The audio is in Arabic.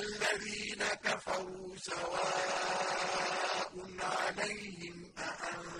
الَّذِينَ كَفَرُوا سَوَاءٌ عَلَيْهِمْ أَأَنذَرْتَهُمْ